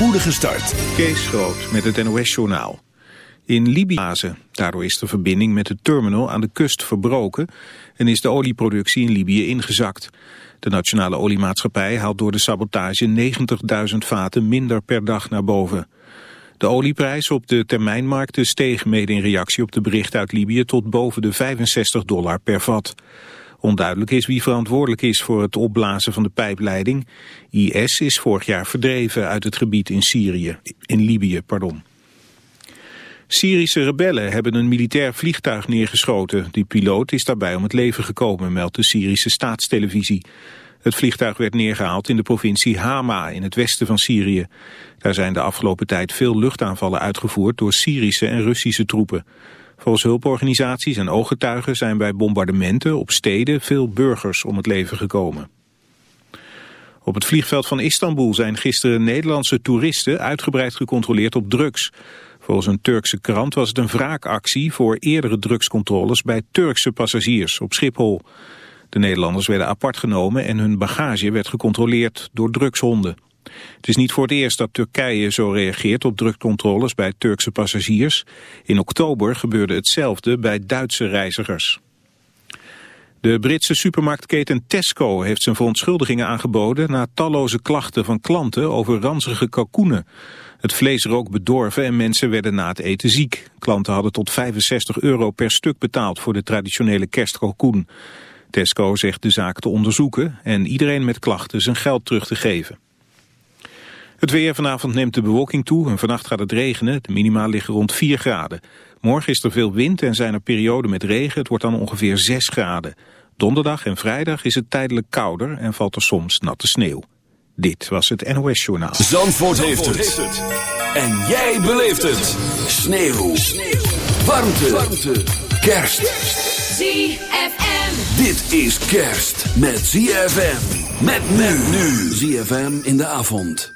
Poedige start. Kees Groot met het NOS-journaal. In Libië, daardoor is de verbinding met de terminal aan de kust verbroken en is de olieproductie in Libië ingezakt. De nationale oliemaatschappij haalt door de sabotage 90.000 vaten minder per dag naar boven. De olieprijs op de termijnmarkten steeg mede in reactie op de berichten uit Libië tot boven de 65 dollar per vat. Onduidelijk is wie verantwoordelijk is voor het opblazen van de pijpleiding. IS is vorig jaar verdreven uit het gebied in Syrië, in Libië, pardon. Syrische rebellen hebben een militair vliegtuig neergeschoten. Die piloot is daarbij om het leven gekomen, meldt de Syrische staatstelevisie. Het vliegtuig werd neergehaald in de provincie Hama in het westen van Syrië. Daar zijn de afgelopen tijd veel luchtaanvallen uitgevoerd door Syrische en Russische troepen. Volgens hulporganisaties en ooggetuigen zijn bij bombardementen op steden veel burgers om het leven gekomen. Op het vliegveld van Istanbul zijn gisteren Nederlandse toeristen uitgebreid gecontroleerd op drugs. Volgens een Turkse krant was het een wraakactie voor eerdere drugscontroles bij Turkse passagiers op Schiphol. De Nederlanders werden apart genomen en hun bagage werd gecontroleerd door drugshonden. Het is niet voor het eerst dat Turkije zo reageert op drugcontroles bij Turkse passagiers. In oktober gebeurde hetzelfde bij Duitse reizigers. De Britse supermarktketen Tesco heeft zijn verontschuldigingen aangeboden na talloze klachten van klanten over ranzige kalkoenen. Het vlees rook bedorven en mensen werden na het eten ziek. Klanten hadden tot 65 euro per stuk betaald voor de traditionele kerstkalkoen. Tesco zegt de zaak te onderzoeken en iedereen met klachten zijn geld terug te geven. Het weer vanavond neemt de bewolking toe en vannacht gaat het regenen. De minima liggen rond 4 graden. Morgen is er veel wind en zijn er perioden met regen. Het wordt dan ongeveer 6 graden. Donderdag en vrijdag is het tijdelijk kouder en valt er soms natte sneeuw. Dit was het NOS Journaal. Zandvoort, heeft, het. En jij beleeft het. Sneeuw. sneeuw. Warmte. Warmte. Kerst. ZFM. Dit is kerst met ZFM. Met men nu. ZFM in de avond.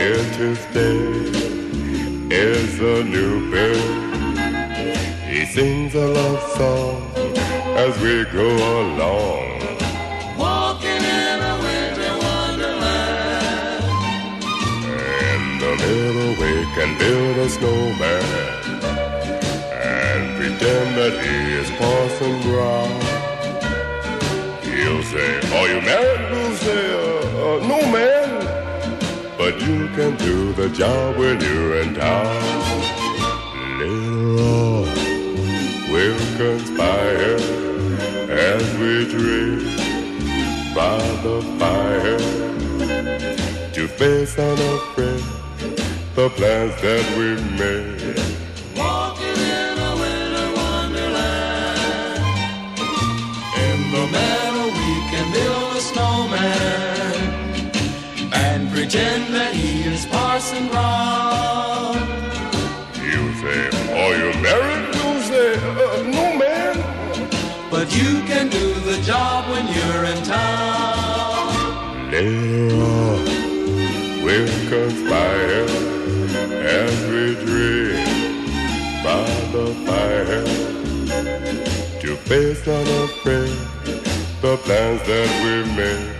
Here to stay is a new bird. He sings a love song as we go along. Walking in a winter wonderland. In the middle we can build a snowman and pretend that he is Parson Brown. He'll say, Are you married? You can do the job when you're in town. Later on, we'll conspire as we drink by the fire to face unafraid the plans that we made. Walking in a winter wonderland. In the meadow we can build a snowman pretend that he is Parson Brown. You say, Are you married? You say, uh, No, man. But you can do the job when you're in town. Later on, we'll conspire as we drink by the fire to face unafraid the plans that we made.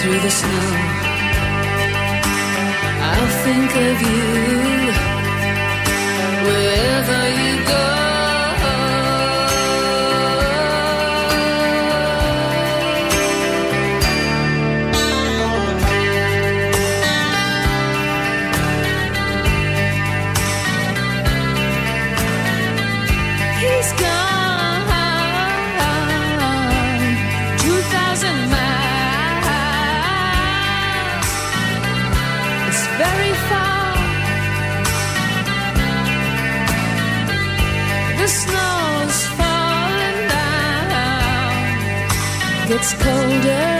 through the snow. I'll think of you wherever you go. gets colder.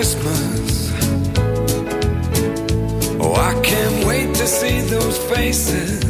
Christmas. Oh, I can't wait to see those faces.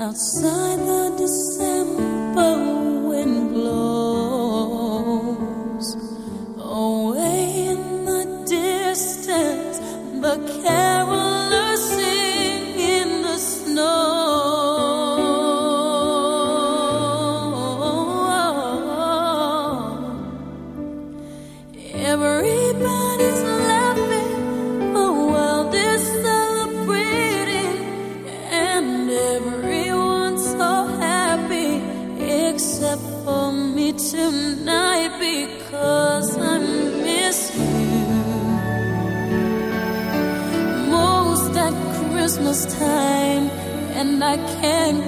Outside the December wind blows. And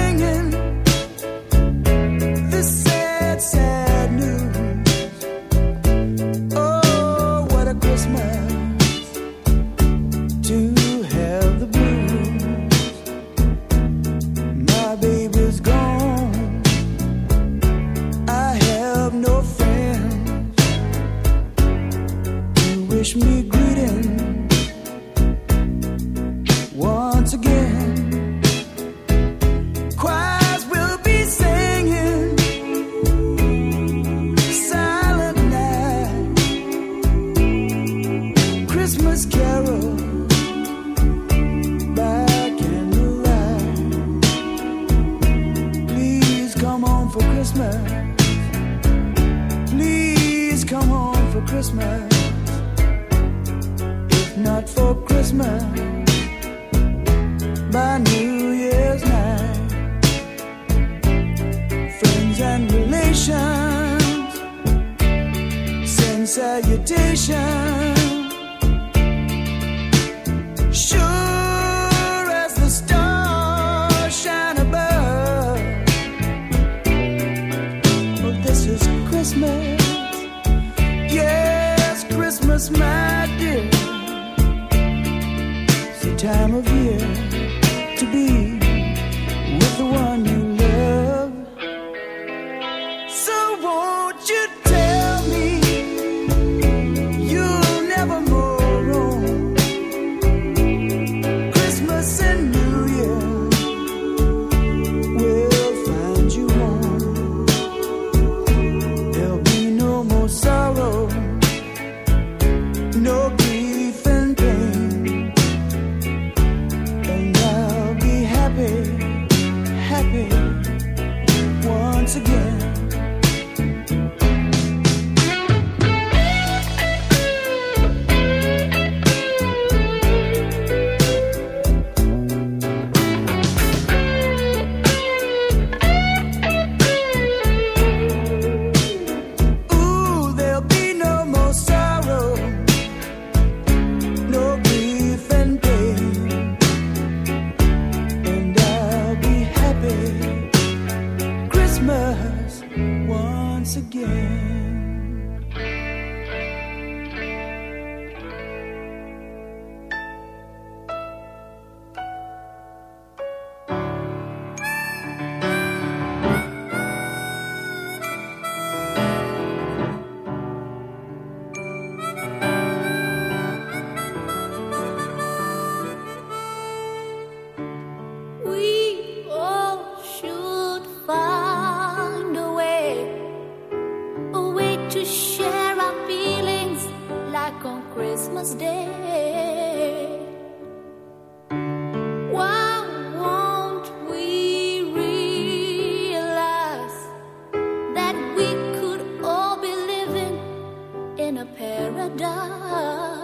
in a paradise.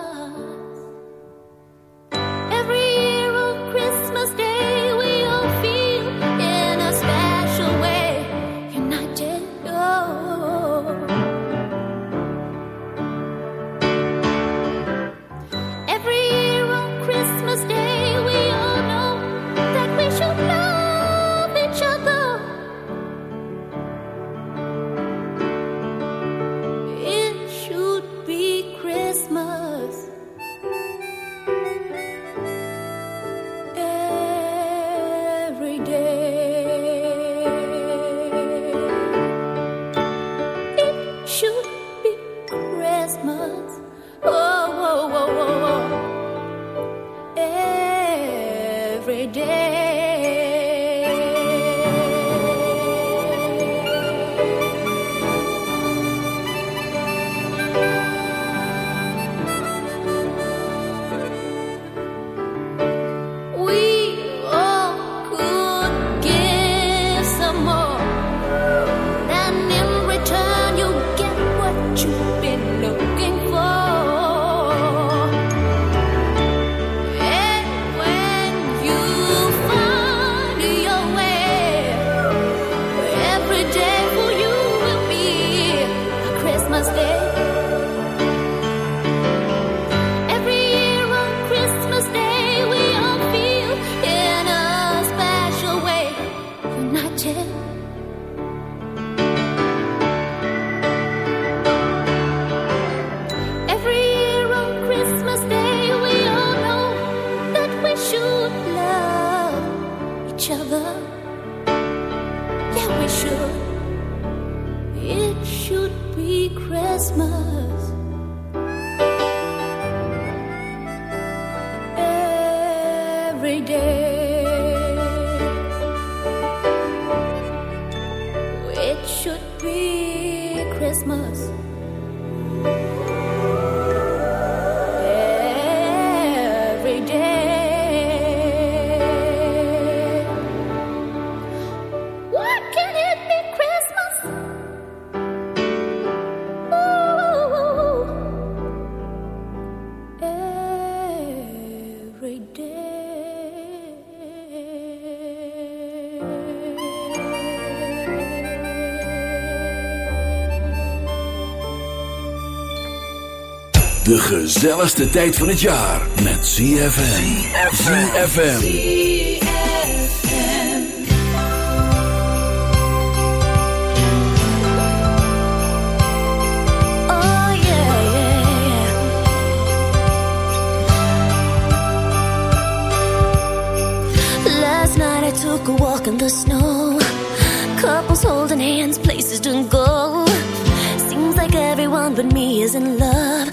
each other. Yeah, we should. It should be Christmas. gezelligste tijd van het jaar met ZFM. ZFM. Oh yeah. Last night I took a walk in the snow. Couples holding hands, places to go. Seems like everyone but me is in love.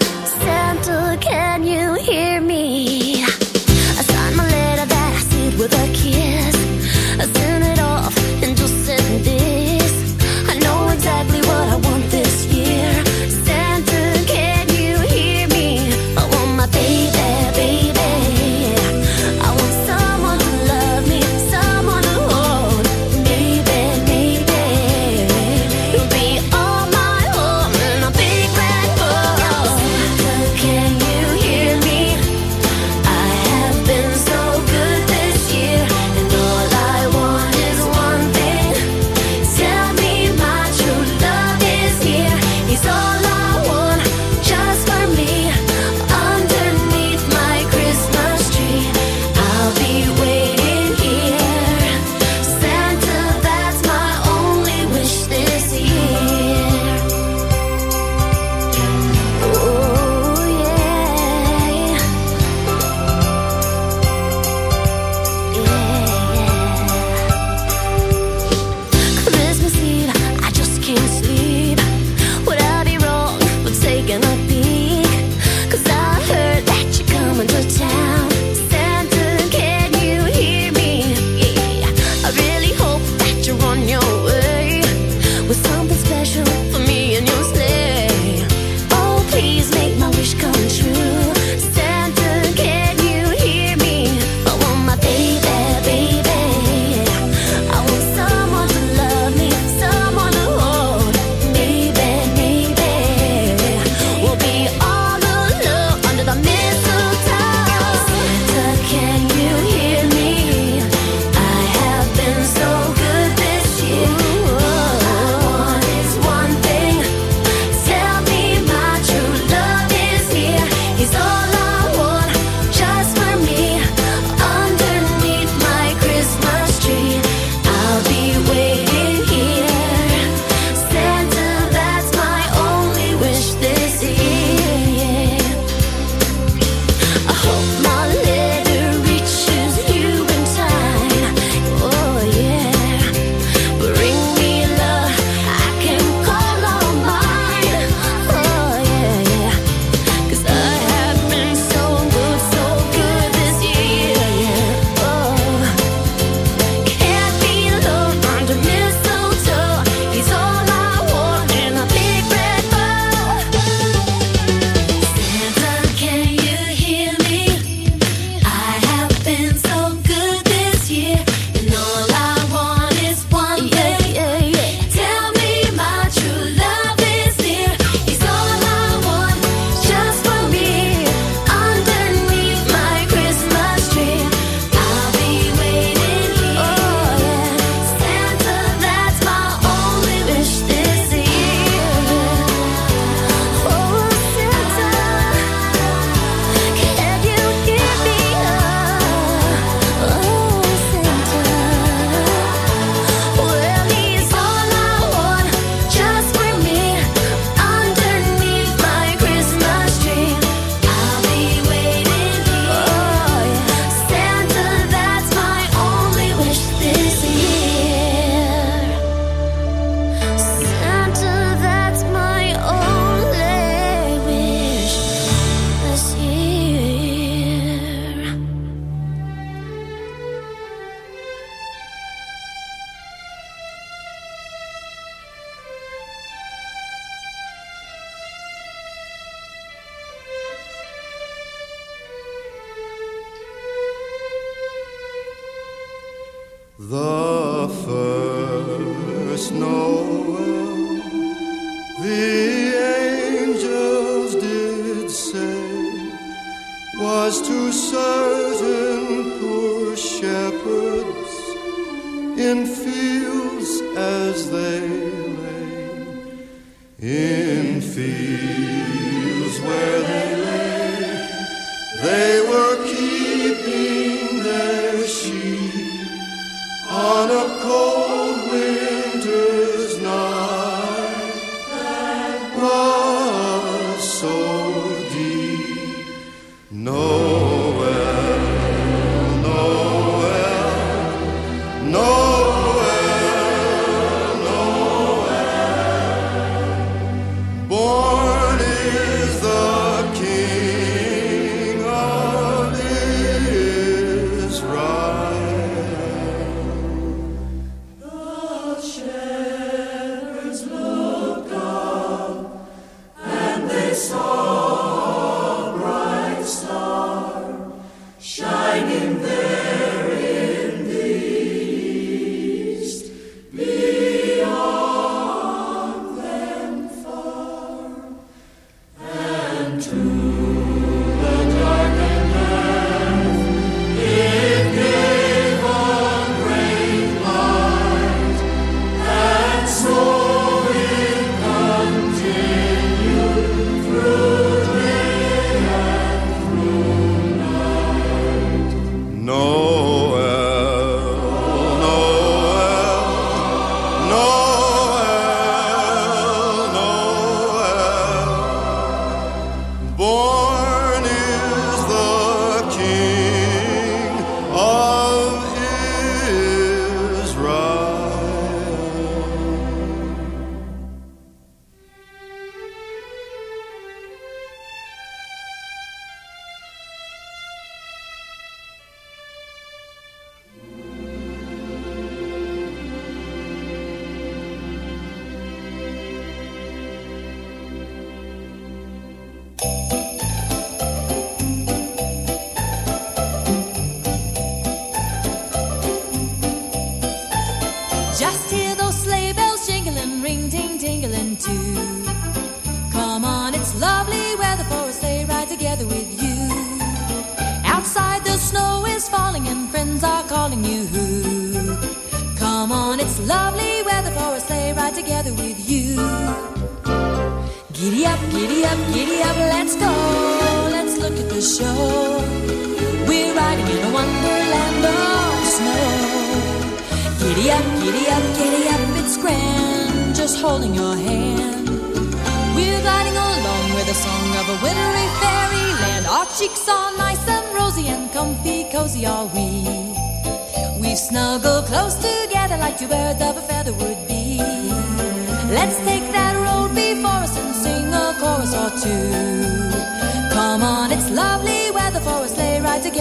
as to certain poor shepherds in fields as they lay, in fields where they lay, they were.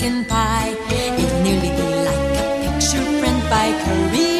pumpkin pie. It nearly be like a picture print by Currier.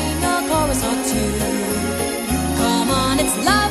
it's love.